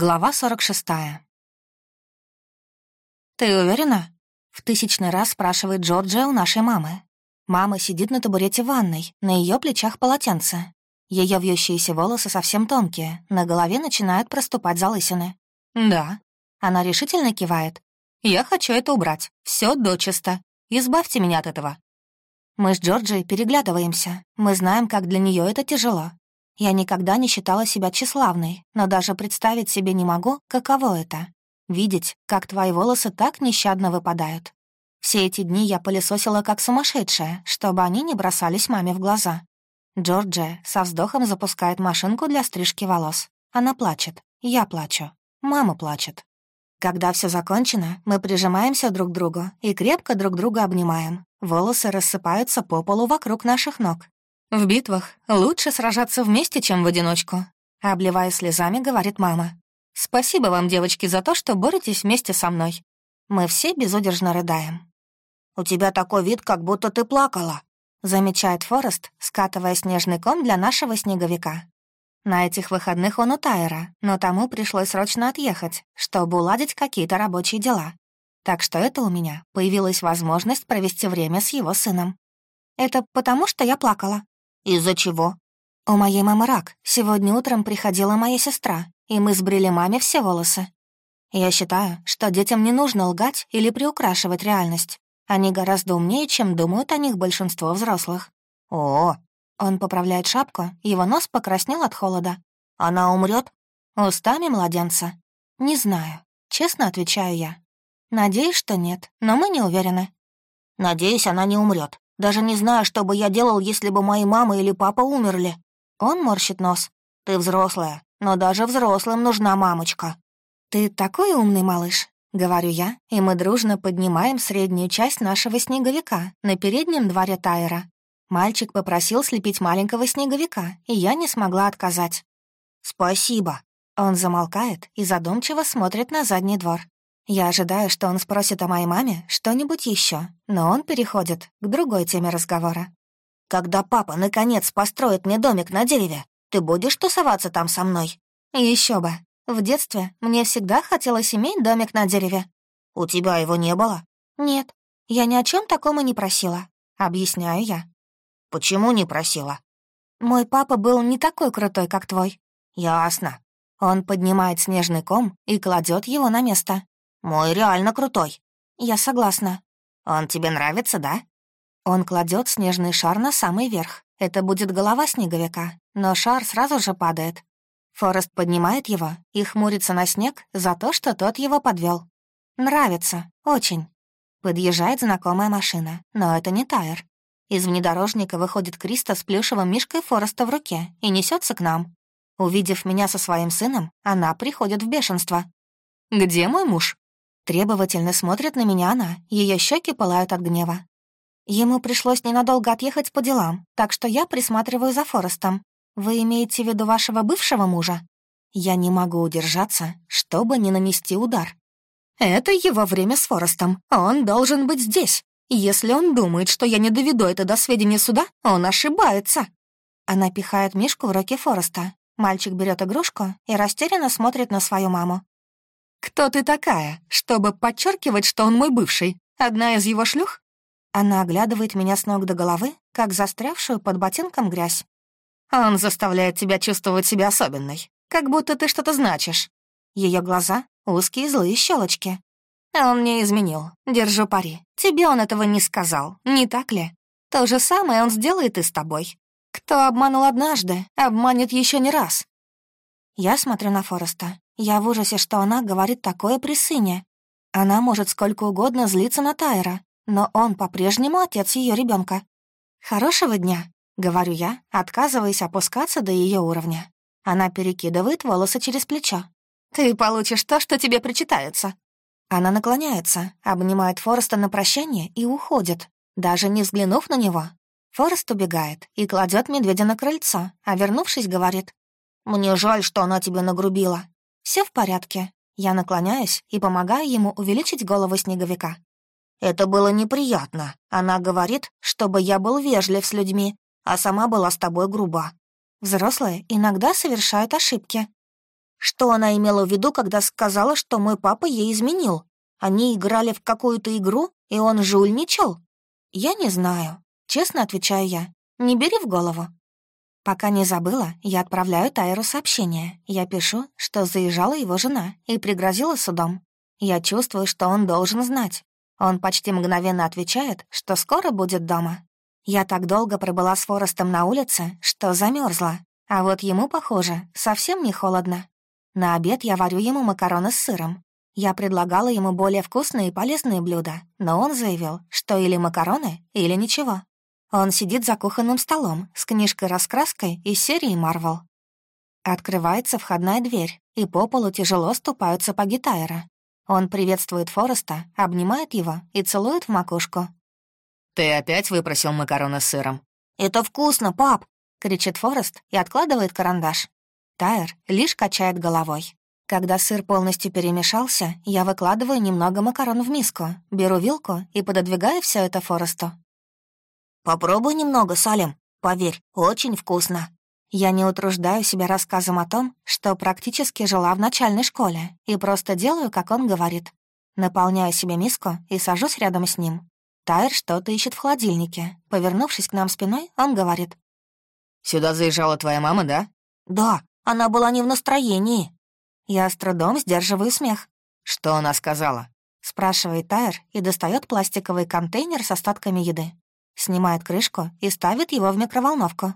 Глава 46. «Ты уверена?» — в тысячный раз спрашивает Джорджия у нашей мамы. Мама сидит на табурете ванной, на ее плечах полотенце. Ее вьющиеся волосы совсем тонкие, на голове начинают проступать залысины. «Да». Она решительно кивает. «Я хочу это убрать. Все дочисто. Избавьте меня от этого». Мы с Джорджией переглядываемся. Мы знаем, как для нее это тяжело. Я никогда не считала себя тщеславной, но даже представить себе не могу, каково это — видеть, как твои волосы так нещадно выпадают. Все эти дни я пылесосила как сумасшедшая, чтобы они не бросались маме в глаза. Джорджия со вздохом запускает машинку для стрижки волос. Она плачет, я плачу, мама плачет. Когда все закончено, мы прижимаемся друг к другу и крепко друг друга обнимаем. Волосы рассыпаются по полу вокруг наших ног, «В битвах лучше сражаться вместе, чем в одиночку», — обливая слезами, говорит мама. «Спасибо вам, девочки, за то, что боретесь вместе со мной. Мы все безудержно рыдаем». «У тебя такой вид, как будто ты плакала», — замечает Форест, скатывая снежный ком для нашего снеговика. На этих выходных он у Тайра, но тому пришлось срочно отъехать, чтобы уладить какие-то рабочие дела. Так что это у меня появилась возможность провести время с его сыном. «Это потому, что я плакала», «Из-за чего?» «У моей мамы рак. Сегодня утром приходила моя сестра, и мы сбрили маме все волосы. Я считаю, что детям не нужно лгать или приукрашивать реальность. Они гораздо умнее, чем думают о них большинство взрослых». «О!» Он поправляет шапку, его нос покраснел от холода. «Она умрет? «Устами младенца?» «Не знаю. Честно отвечаю я. Надеюсь, что нет, но мы не уверены». «Надеюсь, она не умрет. Даже не знаю, что бы я делал, если бы мои мама или папа умерли. Он морщит нос. Ты взрослая, но даже взрослым нужна мамочка. Ты такой умный малыш, говорю я, и мы дружно поднимаем среднюю часть нашего снеговика на переднем дворе Тайра. Мальчик попросил слепить маленького снеговика, и я не смогла отказать. «Спасибо». Он замолкает и задумчиво смотрит на задний двор. Я ожидаю, что он спросит о моей маме что-нибудь еще, но он переходит к другой теме разговора. «Когда папа, наконец, построит мне домик на дереве, ты будешь тусоваться там со мной?» Еще бы. В детстве мне всегда хотелось иметь домик на дереве. У тебя его не было? Нет, я ни о чем таком и не просила. Объясняю я. Почему не просила? Мой папа был не такой крутой, как твой. Ясно. Он поднимает снежный ком и кладет его на место. Мой реально крутой. Я согласна. Он тебе нравится, да? Он кладет снежный шар на самый верх. Это будет голова снеговика, но шар сразу же падает. Форест поднимает его и хмурится на снег за то, что тот его подвел. Нравится, очень. Подъезжает знакомая машина, но это не Тайр. Из внедорожника выходит Криста с плюшевым мишкой Фореста в руке и несется к нам. Увидев меня со своим сыном, она приходит в бешенство. «Где мой муж?» Требовательно смотрит на меня она, ее щеки пылают от гнева. Ему пришлось ненадолго отъехать по делам, так что я присматриваю за Форестом. Вы имеете в виду вашего бывшего мужа? Я не могу удержаться, чтобы не нанести удар. Это его время с Форестом. Он должен быть здесь. Если он думает, что я не доведу это до сведения суда, он ошибается. Она пихает Мишку в руки Фореста. Мальчик берет игрушку и растерянно смотрит на свою маму. «Кто ты такая, чтобы подчеркивать, что он мой бывший? Одна из его шлюх?» Она оглядывает меня с ног до головы, как застрявшую под ботинком грязь. «Он заставляет тебя чувствовать себя особенной, как будто ты что-то значишь». Ее глаза — узкие злые щелочки. «Он мне изменил, держу пари. Тебе он этого не сказал, не так ли? То же самое он сделает и с тобой. Кто обманул однажды, обманет еще не раз». Я смотрю на Фореста. Я в ужасе, что она говорит такое при сыне. Она может сколько угодно злиться на Тайра, но он по-прежнему отец ее ребенка. «Хорошего дня», — говорю я, отказываясь опускаться до ее уровня. Она перекидывает волосы через плечо. «Ты получишь то, что тебе причитается». Она наклоняется, обнимает Фореста на прощание и уходит, даже не взглянув на него. Форест убегает и кладет медведя на крыльцо, а вернувшись, говорит. «Мне жаль, что она тебя нагрубила. Все в порядке. Я наклоняюсь и помогаю ему увеличить голову снеговика. Это было неприятно. Она говорит, чтобы я был вежлив с людьми, а сама была с тобой груба. Взрослые иногда совершают ошибки. Что она имела в виду, когда сказала, что мой папа ей изменил? Они играли в какую-то игру, и он жульничал? Я не знаю. Честно отвечаю я. Не бери в голову. Пока не забыла, я отправляю Тайру сообщение. Я пишу, что заезжала его жена и пригрозила судом. Я чувствую, что он должен знать. Он почти мгновенно отвечает, что скоро будет дома. Я так долго пробыла с Форестом на улице, что замерзла, а вот ему, похоже, совсем не холодно. На обед я варю ему макароны с сыром. Я предлагала ему более вкусные и полезные блюда, но он заявил, что или макароны, или ничего. Он сидит за кухонным столом с книжкой-раскраской из серии «Марвел». Открывается входная дверь, и по полу тяжело ступают сапоги Тайра. Он приветствует Фореста, обнимает его и целует в макушку. «Ты опять выпросил макароны с сыром?» «Это вкусно, пап!» — кричит Форест и откладывает карандаш. Тайр лишь качает головой. Когда сыр полностью перемешался, я выкладываю немного макарон в миску, беру вилку и пододвигаю все это Форесту. «Попробуй немного, Салим. Поверь, очень вкусно». Я не утруждаю себя рассказом о том, что практически жила в начальной школе, и просто делаю, как он говорит. Наполняю себе миску и сажусь рядом с ним. Тайр что-то ищет в холодильнике. Повернувшись к нам спиной, он говорит. «Сюда заезжала твоя мама, да?» «Да, она была не в настроении». Я с трудом сдерживаю смех. «Что она сказала?» Спрашивает Тайр и достает пластиковый контейнер с остатками еды. Снимает крышку и ставит его в микроволновку.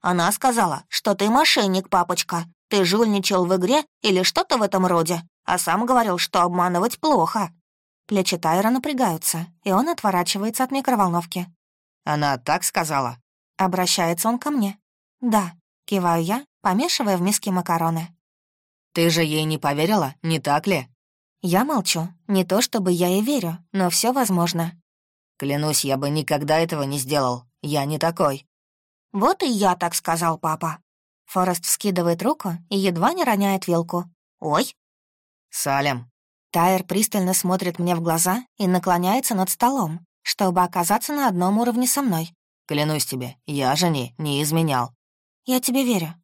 «Она сказала, что ты мошенник, папочка. Ты жульничал в игре или что-то в этом роде, а сам говорил, что обманывать плохо». Плечи Тайра напрягаются, и он отворачивается от микроволновки. «Она так сказала?» Обращается он ко мне. «Да», — киваю я, помешивая в миске макароны. «Ты же ей не поверила, не так ли?» Я молчу. Не то чтобы я ей верю, но все возможно. «Клянусь, я бы никогда этого не сделал. Я не такой». «Вот и я так сказал, папа». Форест вскидывает руку и едва не роняет вилку. «Ой!» «Салем». Тайер пристально смотрит мне в глаза и наклоняется над столом, чтобы оказаться на одном уровне со мной. «Клянусь тебе, я жене не изменял». «Я тебе верю.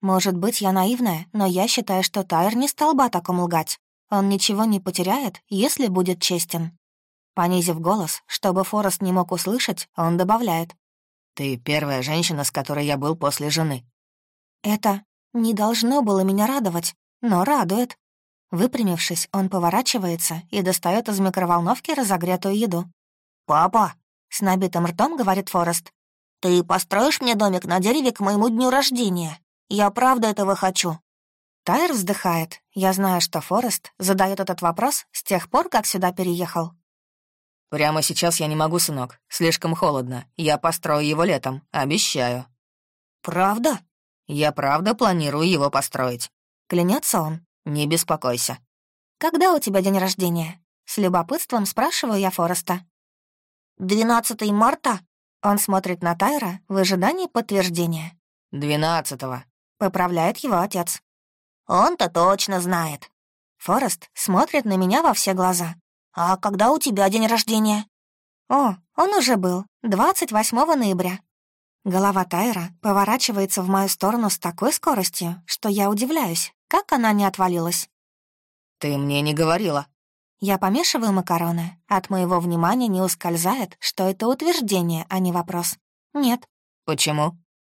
Может быть, я наивная, но я считаю, что Тайер не стал бы о таком лгать. Он ничего не потеряет, если будет честен». Понизив голос, чтобы Форест не мог услышать, он добавляет. «Ты первая женщина, с которой я был после жены». Это не должно было меня радовать, но радует. Выпрямившись, он поворачивается и достает из микроволновки разогретую еду. «Папа!» — с набитым ртом говорит Форест. «Ты построишь мне домик на дереве к моему дню рождения? Я правда этого хочу». Тайр вздыхает. Я знаю, что Форест задает этот вопрос с тех пор, как сюда переехал. «Прямо сейчас я не могу, сынок. Слишком холодно. Я построю его летом, обещаю». «Правда?» «Я правда планирую его построить». Клянется он. «Не беспокойся». «Когда у тебя день рождения?» С любопытством спрашиваю я Фореста. «12 марта?» Он смотрит на Тайра в ожидании подтверждения. «Двенадцатого», — поправляет его отец. «Он-то точно знает». Форест смотрит на меня во все глаза. «А когда у тебя день рождения?» «О, он уже был, 28 ноября». Голова Тайра поворачивается в мою сторону с такой скоростью, что я удивляюсь, как она не отвалилась. «Ты мне не говорила». Я помешиваю макароны. От моего внимания не ускользает, что это утверждение, а не вопрос. «Нет». «Почему?»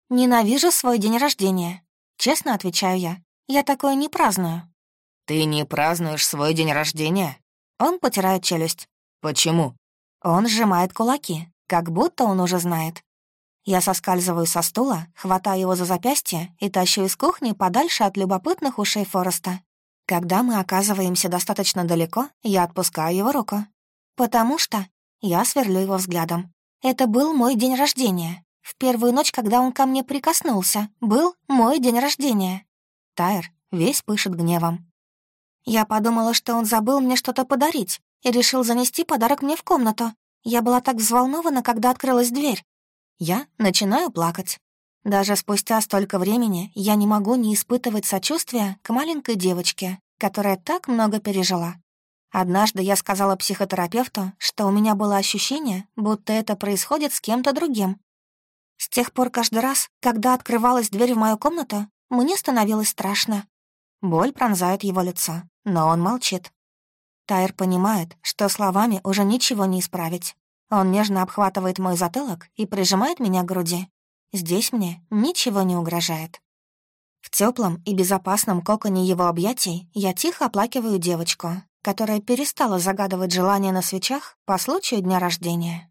«Ненавижу свой день рождения». Честно отвечаю я. Я такое не праздную. «Ты не празднуешь свой день рождения?» Он потирает челюсть. «Почему?» Он сжимает кулаки, как будто он уже знает. Я соскальзываю со стула, хватаю его за запястье и тащу из кухни подальше от любопытных ушей Фореста. Когда мы оказываемся достаточно далеко, я отпускаю его руку. Потому что я сверлю его взглядом. Это был мой день рождения. В первую ночь, когда он ко мне прикоснулся, был мой день рождения. Тайр весь пышет гневом. Я подумала, что он забыл мне что-то подарить и решил занести подарок мне в комнату. Я была так взволнована, когда открылась дверь. Я начинаю плакать. Даже спустя столько времени я не могу не испытывать сочувствия к маленькой девочке, которая так много пережила. Однажды я сказала психотерапевту, что у меня было ощущение, будто это происходит с кем-то другим. С тех пор каждый раз, когда открывалась дверь в мою комнату, мне становилось страшно. Боль пронзает его лицо, но он молчит. Тайр понимает, что словами уже ничего не исправить. Он нежно обхватывает мой затылок и прижимает меня к груди. Здесь мне ничего не угрожает. В теплом и безопасном коконе его объятий я тихо оплакиваю девочку, которая перестала загадывать желания на свечах по случаю дня рождения.